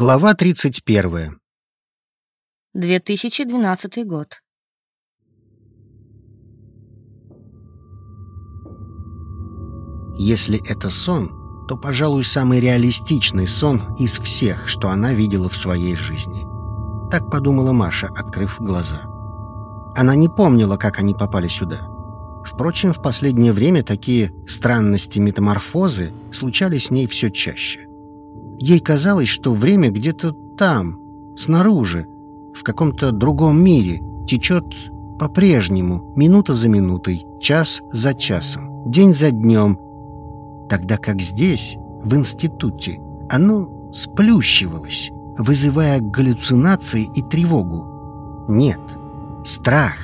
Глава 31. 2012 год. Если это сон, то, пожалуй, самый реалистичный сон из всех, что она видела в своей жизни. Так подумала Маша, открыв глаза. Она не помнила, как они попали сюда. Впрочем, в последнее время такие странности метаморфозы случались с ней все чаще. Ей казалось, что время где-то там, снаружи, в каком-то другом мире, течет по-прежнему, минута за минутой, час за часом, день за днем, тогда как здесь, в институте, оно сплющивалось, вызывая галлюцинации и тревогу. Нет, страх.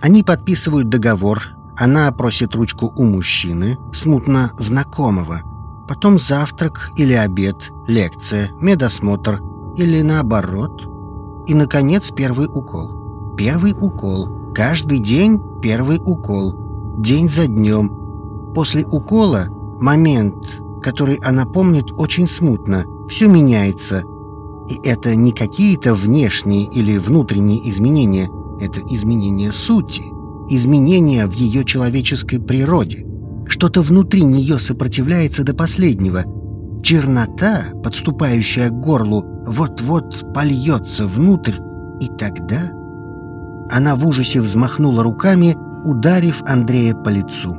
Они подписывают договор, она просит ручку у мужчины, смутно знакомого, потом завтрак или обед, лекция, медосмотр или наоборот. И, наконец, первый укол. Первый укол. Каждый день первый укол. День за днем. После укола момент, который она помнит очень смутно, все меняется. И это не какие-то внешние или внутренние изменения, это изменения сути, изменения в ее человеческой природе – что-то внутри нее сопротивляется до последнего. Чернота, подступающая к горлу, вот-вот польется внутрь, и тогда... Она в ужасе взмахнула руками, ударив Андрея по лицу.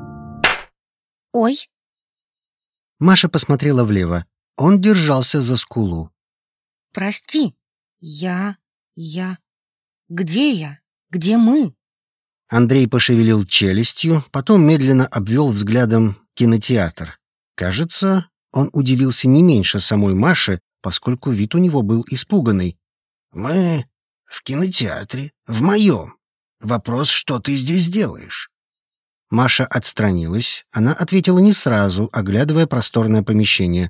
Ой, Маша посмотрела влево. Он держался за скулу. прости. Я... я... Где я? Где мы? Андрей пошевелил челюстью, потом медленно обвел взглядом кинотеатр. Кажется, он удивился не меньше самой Маши, поскольку вид у него был испуганный. «Мы в кинотеатре, в моем. Вопрос, что ты здесь делаешь?» Маша отстранилась. Она ответила не сразу, оглядывая просторное помещение.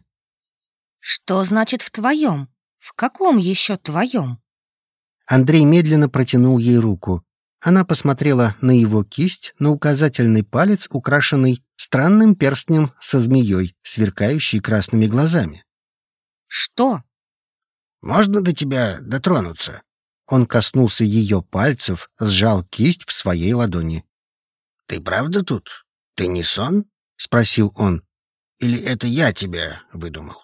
Что значит в твоем? В каком еще твоем? Андрей медленно протянул ей руку. Она посмотрела на его кисть, на указательный палец, украшенный странным перстнем со змеей, сверкающей красными глазами. Что? «Можно до тебя дотронуться?» Он коснулся ее пальцев, сжал кисть в своей ладони. «Ты правда тут? Ты не сон?» — спросил он. «Или это я тебя выдумал?»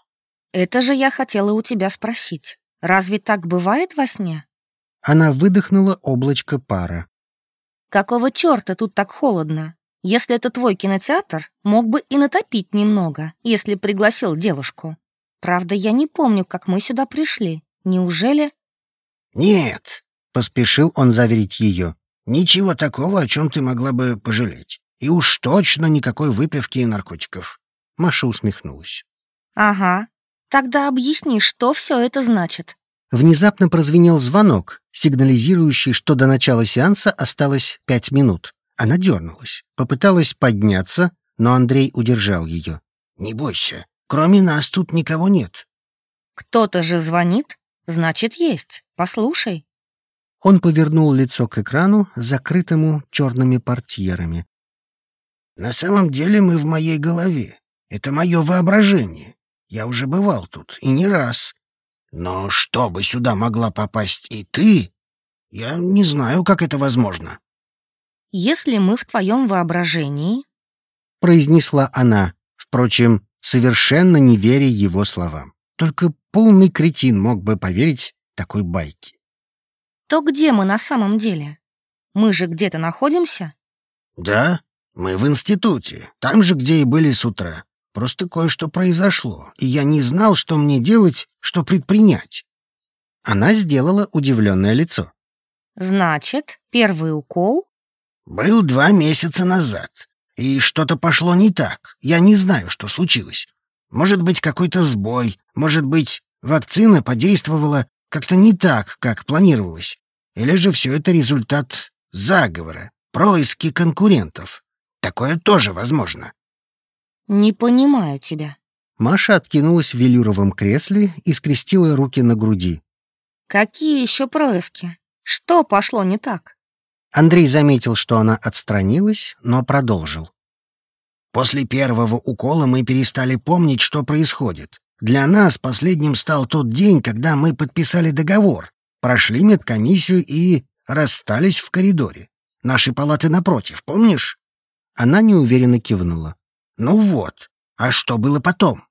Это же я хотела у тебя спросить. Разве так бывает во сне? Она выдохнула облачко пара. Какого черта тут так холодно? Если это твой кинотеатр, мог бы и натопить немного, если пригласил девушку. Правда, я не помню, как мы сюда пришли. Неужели? «Нет», — поспешил он заверить ее. «Ничего такого, о чем ты могла бы пожалеть. И уж точно никакой выпивки и наркотиков». Маша усмехнулась. Ага. Тогда объясни, что все это значит. Внезапно прозвенел звонок, сигнализирующий, что до начала сеанса осталось пять минут. Она дернулась, попыталась подняться, но Андрей удержал ее. «Не бойся, кроме нас тут никого нет». Кто-то же звонит, значит, есть. Послушай. Он повернул лицо к экрану, закрытому черными портьерами. «На самом деле мы в моей голове. Это мое воображение. Я уже бывал тут, и не раз. Но чтобы сюда могла попасть и ты, я не знаю, как это возможно», Если мы в твоем воображении, — произнесла она, впрочем, совершенно не веря его словам. Только полный кретин мог бы поверить такой байке. то где мы на самом деле? Мы же где-то находимся? «Да, мы в институте, там же, где и были с утра. Просто кое-что произошло, и я не знал, что мне делать, что предпринять». Она сделала удивленное лицо. Значит, первый укол? «Был два месяца назад, и что-то пошло не так. Я не знаю, что случилось. Может быть, какой-то сбой, может быть, вакцина подействовала как-то не так, как планировалось. Или же все это результат заговора, происки конкурентов. Такое тоже возможно». Не понимаю тебя. Маша откинулась в велюровом кресле и скрестила руки на груди. Какие еще происки? Что пошло не так? Андрей заметил, что она отстранилась, но продолжил. После первого укола мы перестали помнить, что происходит. Для нас последним стал тот день, когда мы подписали договор, прошли медкомиссию и расстались в коридоре. Наши палаты напротив, помнишь?» Она неуверенно кивнула. «Ну вот, а что было потом?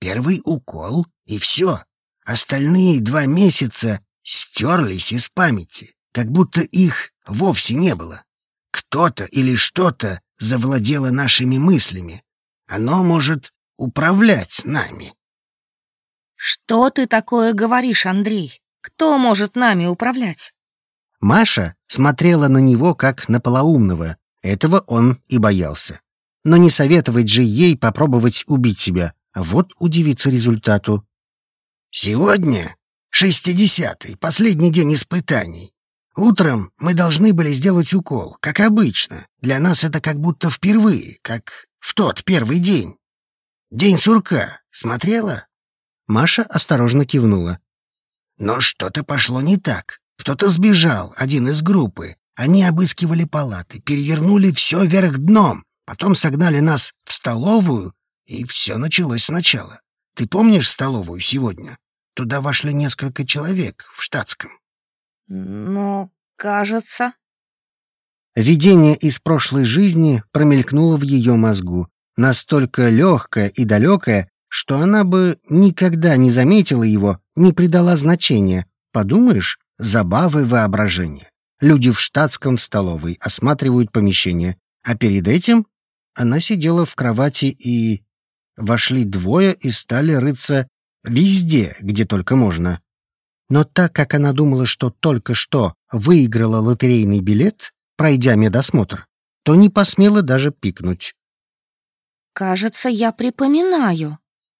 Первый укол, и все. Остальные два месяца стерлись из памяти, как будто их вовсе не было. Кто-то или что-то завладело нашими мыслями. Оно может управлять нами. Что ты такое говоришь, Андрей? Кто может нами управлять? Маша смотрела на него как на полоумного. Этого он и боялся. Но не советовать же ей попробовать убить себя, вот удивиться результату. «Сегодня шестидесятый, последний день испытаний. Утром мы должны были сделать укол, как обычно. Для нас это как будто впервые, как в тот первый день. День сурка. Смотрела?» Маша осторожно кивнула. Но что-то пошло не так. Кто-то сбежал, один из группы. Они обыскивали палаты, перевернули все вверх дном, потом согнали нас в столовую, и все началось сначала. Ты помнишь столовую сегодня? Туда вошли несколько человек в штатском. Ну, кажется. Видение из прошлой жизни промелькнуло в ее мозгу, настолько легкое и далекое, что она бы никогда не заметила его, не придала значения. Подумаешь, забавы воображения. Люди в штатском столовой осматривают помещение, а перед этим она сидела в кровати и... Вошли двое и стали рыться везде, где только можно. Но так как она думала, что только что выиграла лотерейный билет, пройдя медосмотр, то не посмела даже пикнуть. «Кажется, я припоминаю»,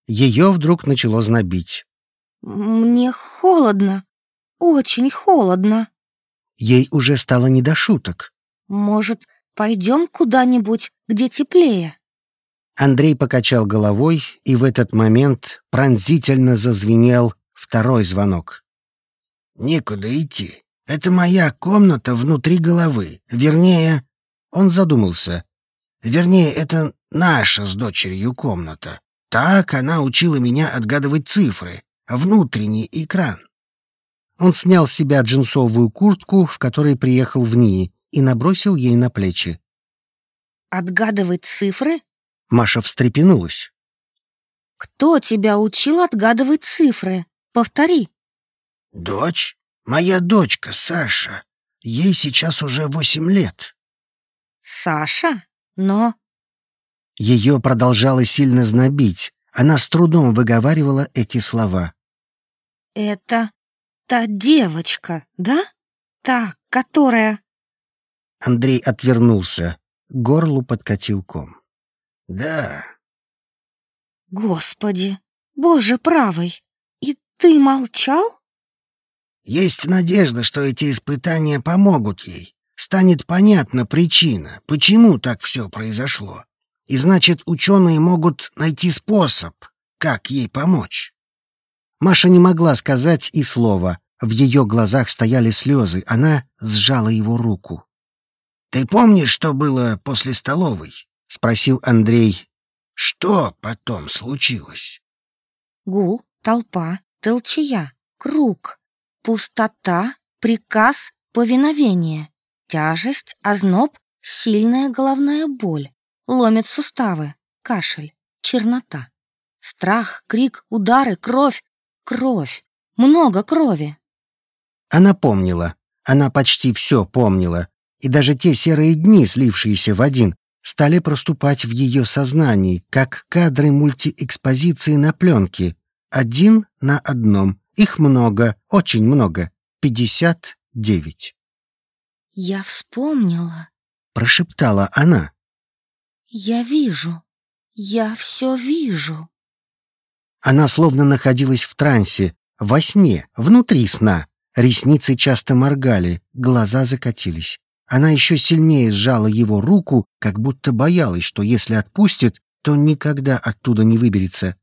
ее вдруг начало знобить. «Мне холодно. Очень холодно». Ей уже стало не до шуток. «Может, пойдем куда-нибудь, где теплее?» Андрей покачал головой, и в этот момент пронзительно зазвенел второй звонок. «Некуда идти. Это моя комната внутри головы. Вернее...» Он задумался. «Вернее, это наша с дочерью комната. Так она учила меня отгадывать цифры, внутренний экран. Он снял с себя джинсовую куртку, в которой приехал в НИИ, и набросил ей на плечи. «Отгадывать цифры?» Маша встрепенулась. «Кто тебя учил отгадывать цифры? Повтори». «Дочь? Моя дочка, Саша. Ей сейчас уже восемь лет». «Саша? Но ее продолжало сильно знобить. Она с трудом выговаривала эти слова. «Это та девочка, да? Та, которая...» Андрей отвернулся. Горлу подкатил ком. «Да». «Господи, Боже правый, и ты молчал?» «Есть надежда, что эти испытания помогут ей. Станет понятна причина, почему так все произошло. И значит, ученые могут найти способ, как ей помочь. Маша не могла сказать и слова. В ее глазах стояли слезы. Она сжала его руку. «Ты помнишь, что было после столовой?» — спросил Андрей. «Что потом случилось?» Гул, толпа, толчая, круг, пустота, приказ, повиновение, тяжесть, озноб, сильная головная боль ломит суставы, кашель, чернота. Страх, крик, удары, кровь, кровь, много крови. Она помнила, она почти все помнила, и даже те серые дни, слившиеся в один, стали проступать в ее сознании, как кадры мультиэкспозиции на пленке. Один на одном. Их много, очень много. Пятьдесят девять. «Я вспомнила», — прошептала она. «Я вижу. Я все вижу». Она словно находилась в трансе, во сне, внутри сна. Ресницы часто моргали, глаза закатились. Она еще сильнее сжала его руку, как будто боялась, что если отпустит, то никогда оттуда не выберется.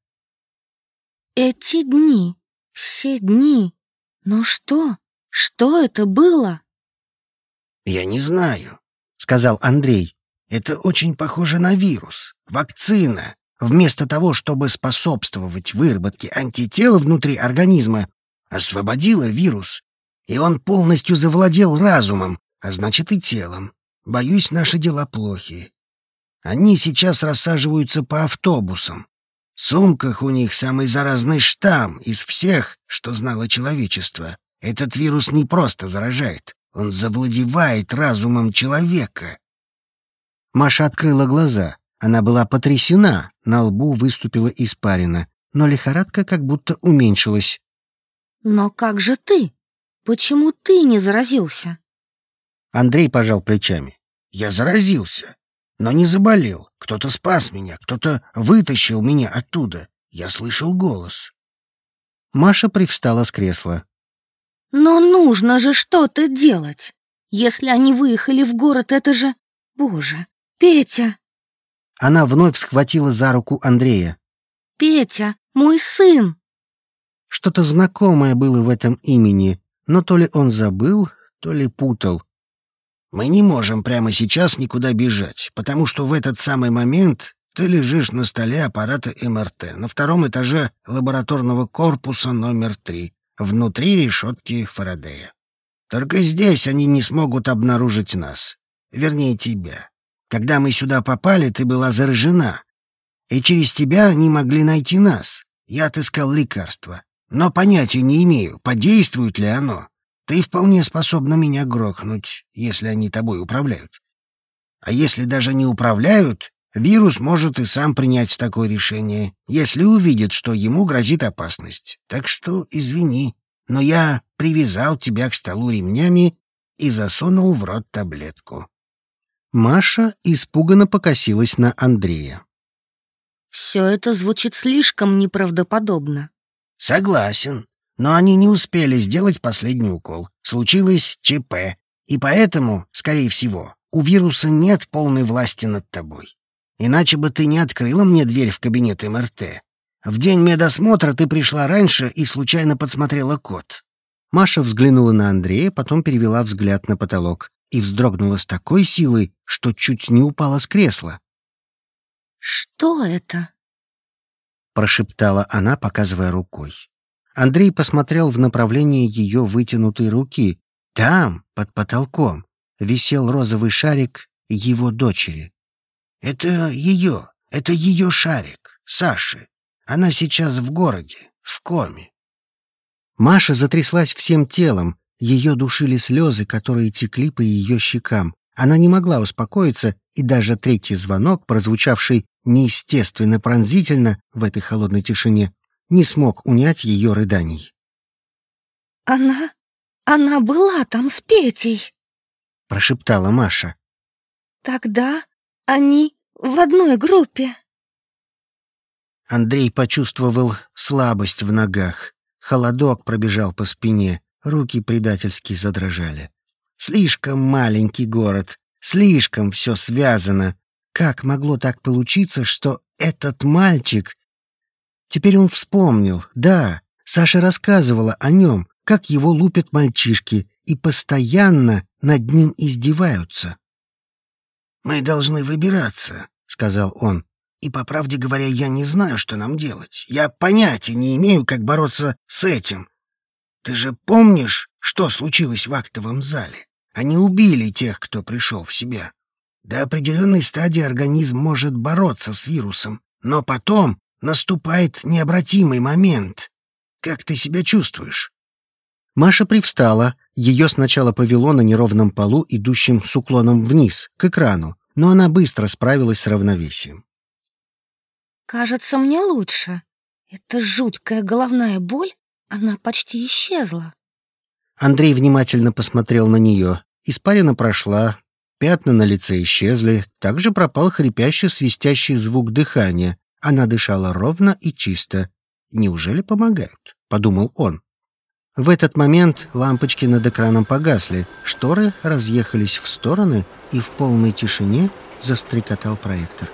«Эти дни, все дни. Но что? Что это было?» «Я не знаю», — сказал Андрей. Это очень похоже на вирус, вакцина, вместо того, чтобы способствовать выработке антител внутри организма, освободила вирус, и он полностью завладел разумом, а значит и телом. Боюсь, наши дела плохи. Они сейчас рассаживаются по автобусам. В сумках у них самый заразный штамм из всех, что знало человечество. Этот вирус не просто заражает, он завладевает разумом человека. Маша открыла глаза. Она была потрясена, на лбу выступила испарина, но лихорадка как будто уменьшилась. «Но как же ты? Почему ты не заразился?» Андрей пожал плечами. «Я заразился, но не заболел. Кто-то спас меня, кто-то вытащил меня оттуда. Я слышал голос». Маша привстала с кресла. «Но нужно же что-то делать. Если они выехали в город, это же... Боже, Петя!» Она вновь схватила за руку Андрея. «Петя, мой сын!» Что-то знакомое было в этом имени, но то ли он забыл, то ли путал. «Мы не можем прямо сейчас никуда бежать, потому что в этот самый момент ты лежишь на столе аппарата МРТ на втором этаже лабораторного корпуса номер три, внутри решетки Фарадея. Только здесь они не смогут обнаружить нас, вернее тебя. Когда мы сюда попали, ты была заражена, и через тебя они могли найти нас. Я отыскал лекарство, но понятия не имею, подействует ли оно. Ты вполне способна меня грохнуть, если они тобой управляют. А если даже не управляют, вирус может и сам принять такое решение, если увидит, что ему грозит опасность. Так что извини, но я привязал тебя к столу ремнями и засунул в рот таблетку. Маша испуганно покосилась на Андрея. «Все это звучит слишком неправдоподобно». «Согласен, но они не успели сделать последний укол. Случилось ЧП, и поэтому, скорее всего, у вируса нет полной власти над тобой. Иначе бы ты не открыла мне дверь в кабинет МРТ. В день медосмотра ты пришла раньше и случайно подсмотрела код». Маша взглянула на Андрея, потом перевела взгляд на потолок и вздрогнула с такой силой, что чуть не упала с кресла. «Что это?» — прошептала она, показывая рукой. Андрей посмотрел в направлении ее вытянутой руки. Там, под потолком, висел розовый шарик его дочери. «Это ее, это ее шарик, Саши. Она сейчас в городе, в коме». Маша затряслась всем телом, ее душили слезы, которые текли по ее щекам. Она не могла успокоиться, и даже третий звонок, прозвучавший неестественно пронзительно в этой холодной тишине, не смог унять ее рыданий. «Она... она была там с Петей», — прошептала Маша. «Тогда они в одной группе». Андрей почувствовал слабость в ногах. Холодок пробежал по спине. Руки предательски задрожали. Слишком маленький город, слишком все связано. Как могло так получиться, что этот мальчик... Теперь он вспомнил, да, Саша рассказывала о нем, как его лупят мальчишки и постоянно над ним издеваются. «Мы должны выбираться», — сказал он. «И, по правде говоря, я не знаю, что нам делать. Я понятия не имею, как бороться с этим. Ты же помнишь, что случилось в актовом зале? Они убили тех, кто пришел в себя. До определенной стадии организм может бороться с вирусом, но потом наступает необратимый момент. Как ты себя чувствуешь?» Маша привстала. Ее сначала повело на неровном полу, идущем с уклоном вниз, к экрану, но она быстро справилась с равновесием. «Кажется, мне лучше. Это жуткая головная боль она почти исчезла. Андрей внимательно посмотрел на нее. Испарина прошла, пятна на лице исчезли, также пропал хрипящий свистящий звук дыхания. Она дышала ровно и чисто. «Неужели помогают?» — подумал он. В этот момент лампочки над экраном погасли, шторы разъехались в стороны, и в полной тишине застрекотал проектор.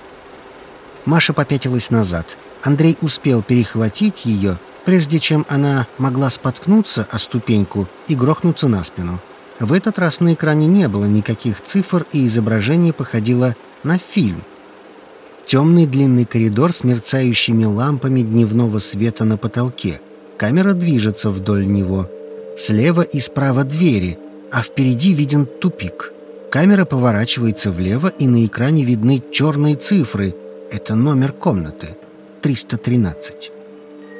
Маша попятилась назад. Андрей успел перехватить ее прежде чем она могла споткнуться о ступеньку и грохнуться на спину. В этот раз на экране не было никаких цифр, и изображение походило на фильм. Темный длинный коридор с мерцающими лампами дневного света на потолке. Камера движется вдоль него. Слева и справа двери, а впереди виден тупик. Камера поворачивается влево, и на экране видны черные цифры. Это номер комнаты. 313.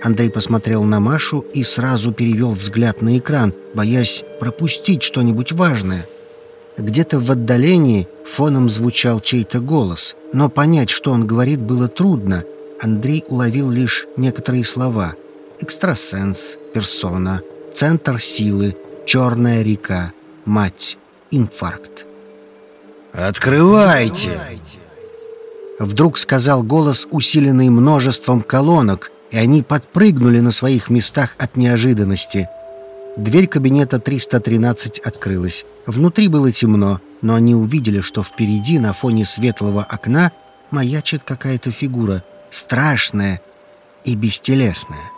Андрей посмотрел на Машу и сразу перевел взгляд на экран, боясь пропустить что-нибудь важное. Где-то в отдалении фоном звучал чей-то голос, но понять, что он говорит, было трудно. Андрей уловил лишь некоторые слова. «Экстрасенс», «персона», «центр силы», «черная река», «мать», «инфаркт». «Открывайте!» Вдруг сказал голос, усиленный множеством колонок, и они подпрыгнули на своих местах от неожиданности. Дверь кабинета 313 открылась. Внутри было темно, но они увидели, что впереди, на фоне светлого окна, маячит какая-то фигура, страшная и бестелесная.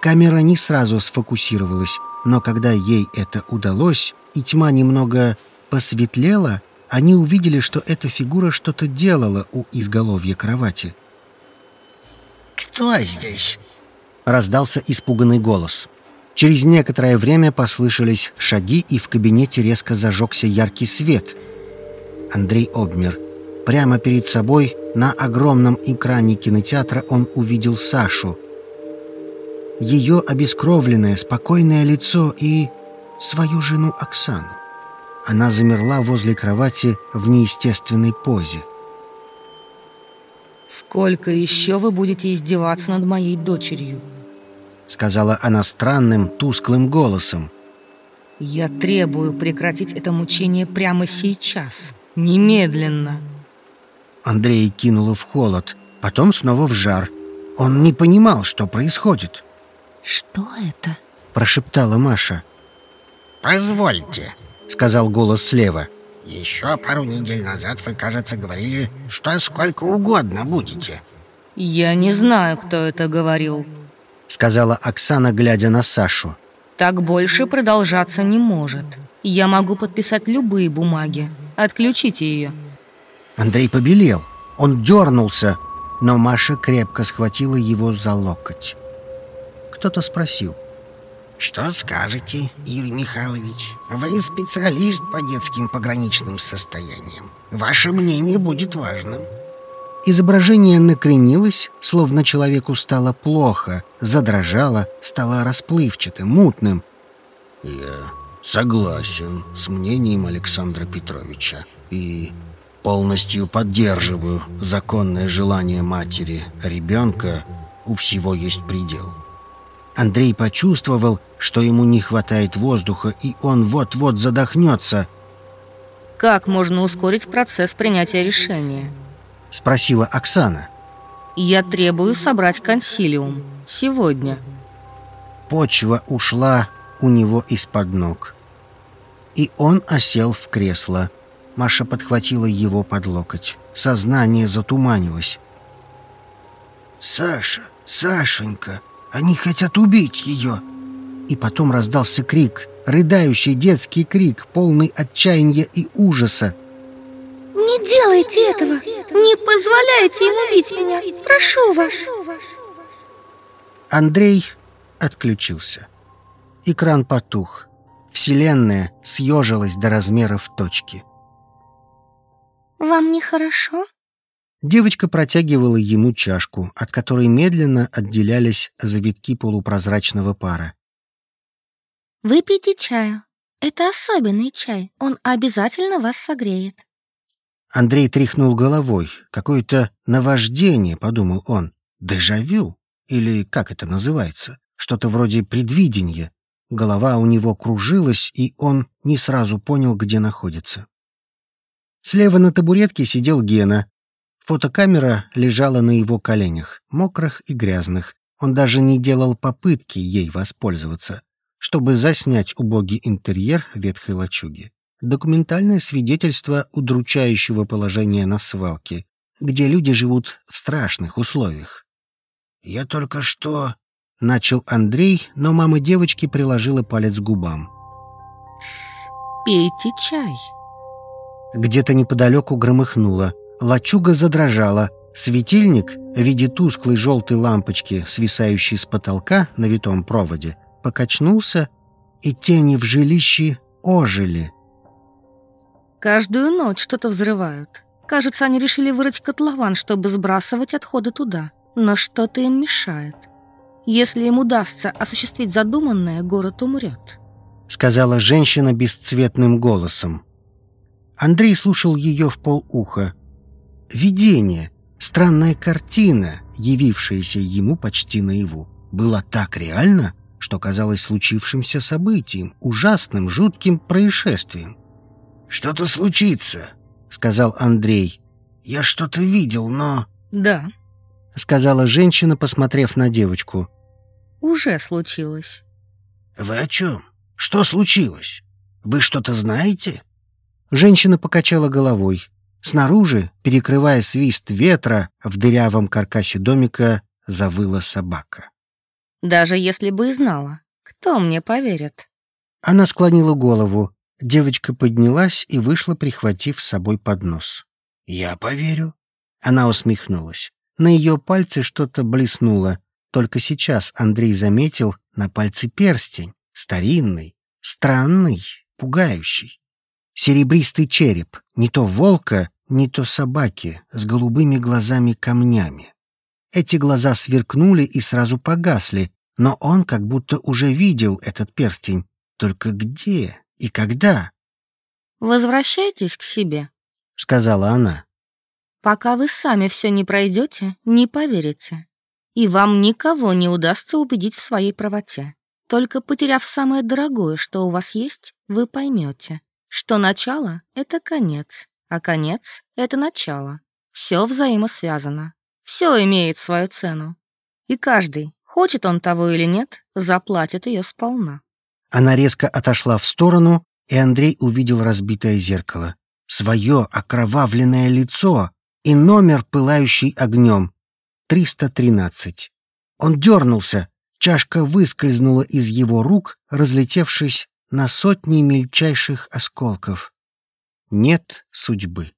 Камера не сразу сфокусировалась, но когда ей это удалось, и тьма немного посветлела, они увидели, что эта фигура что-то делала у изголовья кровати. «Кто здесь?» — раздался испуганный голос. Через некоторое время послышались шаги, и в кабинете резко зажегся яркий свет. Андрей обмер. Прямо перед собой на огромном экране кинотеатра он увидел Сашу. Ее обескровленное, спокойное лицо и свою жену Оксану. Она замерла возле кровати в неестественной позе. «Сколько еще вы будете издеваться над моей дочерью?» Сказала она странным, тусклым голосом. «Я требую прекратить это мучение прямо сейчас, немедленно!» Андрей кинуло в холод, потом снова в жар. Он не понимал, что происходит. «Что это?» – прошептала Маша. «Позвольте», – сказал голос слева. «Еще пару недель назад вы, кажется, говорили, что сколько угодно будете». «Я не знаю, кто это говорил», – сказала Оксана, глядя на Сашу. «Так больше продолжаться не может. Я могу подписать любые бумаги. Отключите ее». Андрей побелел. Он дернулся, но Маша крепко схватила его за локоть. Кто-то спросил. «Что скажете, Юрий Михайлович? Вы специалист по детским пограничным состояниям. Ваше мнение будет важным». Изображение накренилось, словно человеку стало плохо, задрожало, стало расплывчатым, мутным. «Я согласен с мнением Александра Петровича и полностью поддерживаю законное желание матери ребенка. У всего есть предел». Андрей почувствовал, что ему не хватает воздуха, и он вот-вот задохнется. «Как можно ускорить процесс принятия решения?» — спросила Оксана. «Я требую собрать консилиум. Сегодня». Почва ушла у него из-под ног. И он осел в кресло. Маша подхватила его под локоть. Сознание затуманилось. «Саша, Сашенька, они хотят убить ее!» И потом раздался крик, рыдающий детский крик, полный отчаяния и ужаса. «Не делайте этого! Не позволяйте им убить меня! Прошу вас!» Андрей отключился. Экран потух. Вселенная съежилась до размеров точки. «Вам нехорошо?» Девочка протягивала ему чашку, от которой медленно отделялись завитки полупрозрачного пара. «Выпейте чаю. Это особенный чай. Он обязательно вас согреет». Андрей тряхнул головой. Какое-то наваждение, подумал он. Дежавю? Или как это называется? Что-то вроде предвидения. Голова у него кружилась, и он не сразу понял, где находится. Слева на табуретке сидел Гена. Фотокамера лежала на его коленях, мокрых и грязных. Он даже не делал попытки ей воспользоваться, чтобы заснять убогий интерьер ветхой лачуги. Документальное свидетельство удручающего положения на свалке, где люди живут в страшных условиях. «Я только что...» — начал Андрей, но мама девочки приложила палец к губам. «Тсс, пейте чай». Где-то неподалеку громыхнуло. Лачуга задрожала. Светильник в виде тусклой желтой лампочки, свисающей с потолка на витом проводе, покачнулся, и тени в жилище ожили. Каждую ночь что-то взрывают. Кажется, они решили вырыть котлован, чтобы сбрасывать отходы туда. Но что-то им мешает. Если им удастся осуществить задуманное, город умрет. Сказала женщина бесцветным голосом. Андрей слушал ее в полуха. Видение, странная картина, явившаяся ему почти наяву, была так реально, что казалось случившимся событием, ужасным, жутким происшествием. «Что-то случится», — сказал Андрей. «Я что-то видел, но...» «Да», — сказала женщина, посмотрев на девочку. «Уже случилось». «Вы о чем? Что случилось? Вы что-то знаете?» Женщина покачала головой. Снаружи, перекрывая свист ветра, в дырявом каркасе домика завыла собака. «Даже если бы и знала, кто мне поверит?» Она склонила голову. Девочка поднялась и вышла, прихватив с собой поднос. «Я поверю». Она усмехнулась. На ее пальце что-то блеснуло. Только сейчас Андрей заметил на пальце перстень. Старинный, странный, пугающий. Серебристый череп, не то волка, не то собаки, с голубыми глазами-камнями. Эти глаза сверкнули и сразу погасли, но он как будто уже видел этот перстень. Только где? И когда?» «Возвращайтесь к себе», — сказала она. «Пока вы сами все не пройдете, не поверите. И вам никого не удастся убедить в своей правоте. Только потеряв самое дорогое, что у вас есть, вы поймете, что начало — это конец, а конец — это начало. Все взаимосвязано. Все имеет свою цену. И каждый, хочет он того или нет, заплатит ее сполна. Она резко отошла в сторону, и Андрей увидел разбитое зеркало. Свое окровавленное лицо и номер, пылающий огнем. 313. Он дернулся, чашка выскользнула из его рук, разлетевшись на сотни мельчайших осколков. Нет судьбы.